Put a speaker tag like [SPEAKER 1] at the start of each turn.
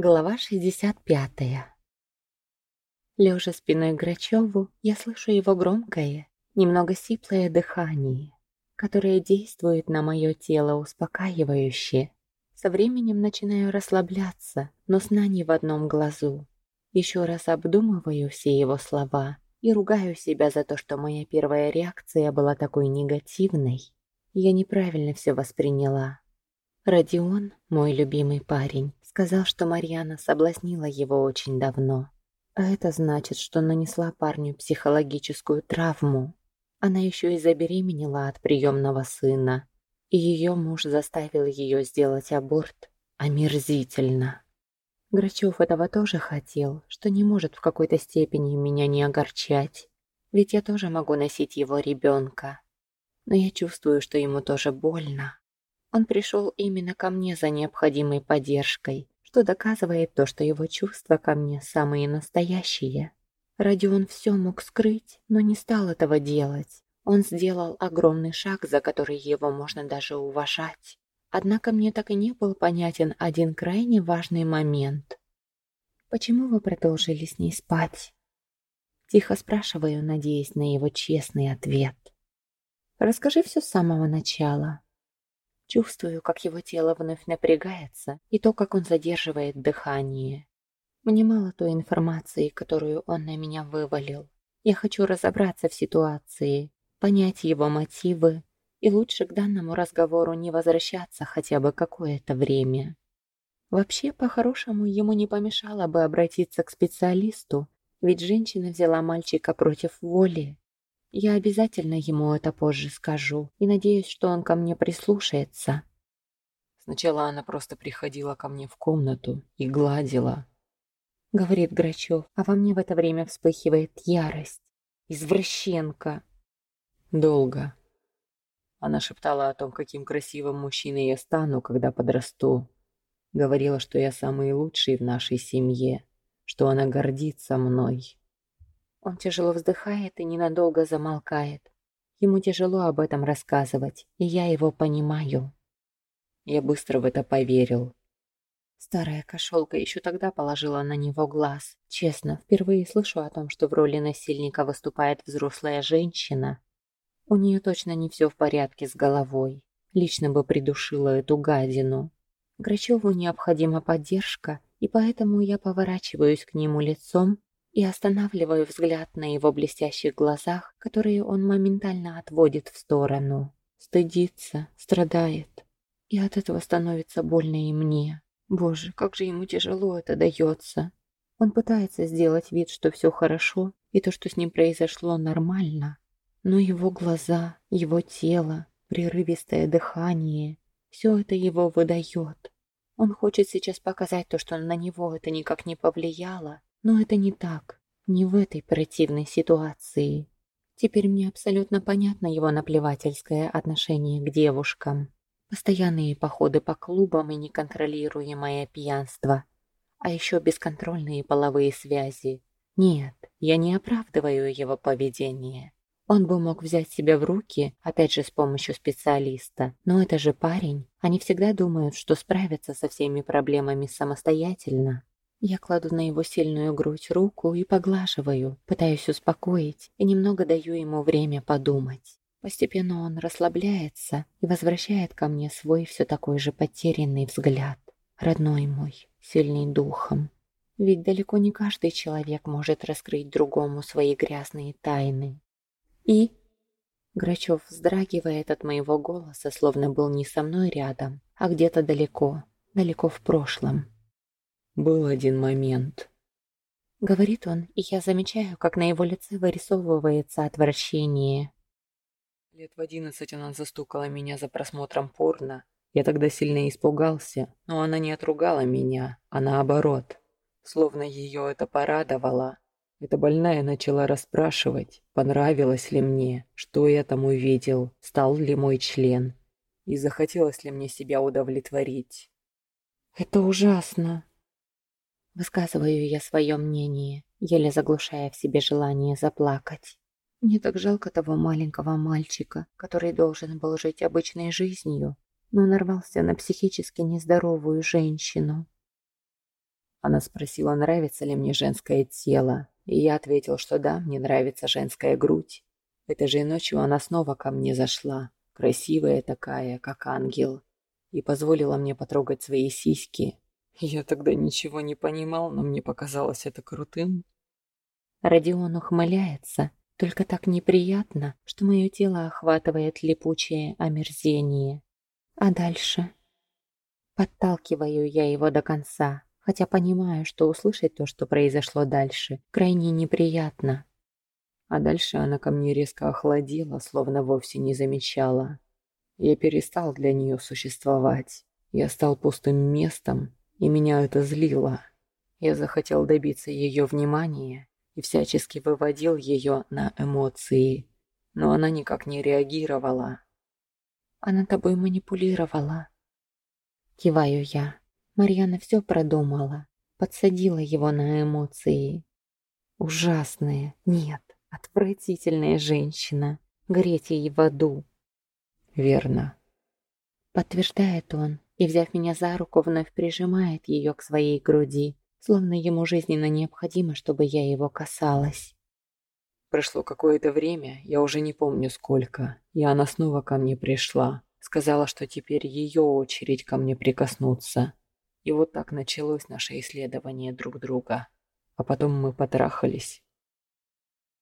[SPEAKER 1] Глава 65. Лежа спиной к Грачеву, я слышу его громкое, немного сиплое дыхание, которое действует на мое тело успокаивающе. Со временем начинаю расслабляться, но сна не в одном глазу. Еще раз обдумываю все его слова и ругаю себя за то, что моя первая реакция была такой негативной. Я неправильно все восприняла. Родион, мой любимый парень, сказал, что Марьяна соблазнила его очень давно. А это значит, что нанесла парню психологическую травму. Она еще и забеременела от приемного сына. И ее муж заставил ее сделать аборт. Омерзительно. Грачев этого тоже хотел, что не может в какой-то степени меня не огорчать. Ведь я тоже могу носить его ребенка. Но я чувствую, что ему тоже больно. Он пришел именно ко мне за необходимой поддержкой, что доказывает то, что его чувства ко мне самые настоящие. Родион все мог скрыть, но не стал этого делать. Он сделал огромный шаг, за который его можно даже уважать. Однако мне так и не был понятен один крайне важный момент. «Почему вы продолжили с ней спать?» Тихо спрашиваю, надеясь на его честный ответ. «Расскажи все с самого начала», Чувствую, как его тело вновь напрягается, и то, как он задерживает дыхание. Мне мало той информации, которую он на меня вывалил. Я хочу разобраться в ситуации, понять его мотивы, и лучше к данному разговору не возвращаться хотя бы какое-то время. Вообще, по-хорошему, ему не помешало бы обратиться к специалисту, ведь женщина взяла мальчика против воли. Я обязательно ему это позже скажу и надеюсь, что он ко мне прислушается.
[SPEAKER 2] Сначала она просто приходила ко мне в комнату и гладила.
[SPEAKER 1] Говорит Грачев, а во мне в это время вспыхивает ярость. Извращенка.
[SPEAKER 2] Долго. Она шептала о том, каким красивым мужчиной я стану, когда подрасту. Говорила, что я самый лучший в нашей семье, что она гордится мной.
[SPEAKER 1] Он тяжело вздыхает и ненадолго замолкает. Ему тяжело об этом рассказывать, и я его понимаю.
[SPEAKER 2] Я быстро в это поверил.
[SPEAKER 1] Старая кошелка еще тогда положила на него глаз. Честно, впервые слышу о том, что в роли насильника выступает взрослая женщина. У нее точно не все в порядке с головой. Лично бы придушила эту гадину. Грачеву необходима поддержка, и поэтому я поворачиваюсь к нему лицом и останавливаю взгляд на его блестящих глазах, которые он моментально отводит в сторону. Стыдится, страдает. И от этого становится больно и мне. Боже, как же ему тяжело это дается. Он пытается сделать вид, что все хорошо, и то, что с ним произошло, нормально. Но его глаза, его тело, прерывистое дыхание, все это его выдает. Он хочет сейчас показать то, что на него это никак не повлияло, но это не так, не в этой противной ситуации. Теперь мне абсолютно понятно его наплевательское отношение к девушкам. Постоянные походы по клубам и неконтролируемое пьянство. А еще бесконтрольные половые связи. Нет, я не оправдываю его поведение. Он бы мог взять себя в руки, опять же с помощью специалиста. Но это же парень. Они всегда думают, что справятся со всеми проблемами самостоятельно. Я кладу на его сильную грудь руку и поглаживаю, пытаюсь успокоить и немного даю ему время подумать. Постепенно он расслабляется и возвращает ко мне свой все такой же потерянный взгляд. Родной мой, сильный духом. Ведь далеко не каждый человек может раскрыть другому свои грязные тайны. И... Грачев вздрагивает от моего голоса, словно был не со мной рядом, а где-то далеко, далеко в прошлом.
[SPEAKER 2] Был один момент.
[SPEAKER 1] Говорит он, и я замечаю, как на его лице вырисовывается отвращение.
[SPEAKER 2] Лет в одиннадцать она застукала меня за просмотром порно. Я тогда сильно испугался, но она не отругала меня, а наоборот. Словно ее это порадовало. Эта больная начала расспрашивать, понравилось ли мне, что я там увидел, стал ли мой член. И захотелось ли мне себя удовлетворить.
[SPEAKER 1] «Это ужасно», Высказываю я свое мнение, еле заглушая в себе желание заплакать. Мне так жалко того маленького мальчика, который должен был жить обычной жизнью, но нарвался на психически нездоровую женщину.
[SPEAKER 2] Она спросила, нравится ли мне женское тело, и я ответил, что да, мне нравится женская грудь. Этой же ночью она снова ко мне зашла, красивая такая, как ангел, и позволила мне потрогать свои сиськи. Я тогда ничего не понимал, но мне показалось это крутым.
[SPEAKER 1] Родион ухмыляется, только так неприятно, что мое тело охватывает липучее омерзение. А дальше? Подталкиваю я его до конца, хотя понимаю, что услышать то, что произошло дальше, крайне неприятно.
[SPEAKER 2] А дальше она ко мне резко охладела, словно вовсе не замечала. Я перестал для нее существовать. Я стал пустым местом, и меня это злило. Я захотел добиться ее внимания и всячески выводил ее на эмоции, но она никак не реагировала.
[SPEAKER 1] «Она тобой манипулировала». Киваю я. Марьяна все продумала, подсадила его на эмоции. Ужасная, нет, отвратительная женщина. Греть ей в аду.
[SPEAKER 2] Верно.
[SPEAKER 1] Подтверждает он и, взяв меня за руку, вновь прижимает ее к своей груди, словно ему жизненно необходимо, чтобы я его касалась.
[SPEAKER 2] Прошло какое-то время, я уже не помню сколько, и она снова ко мне пришла. Сказала, что теперь ее очередь ко мне прикоснуться. И вот так началось наше исследование друг друга. А потом мы потрахались.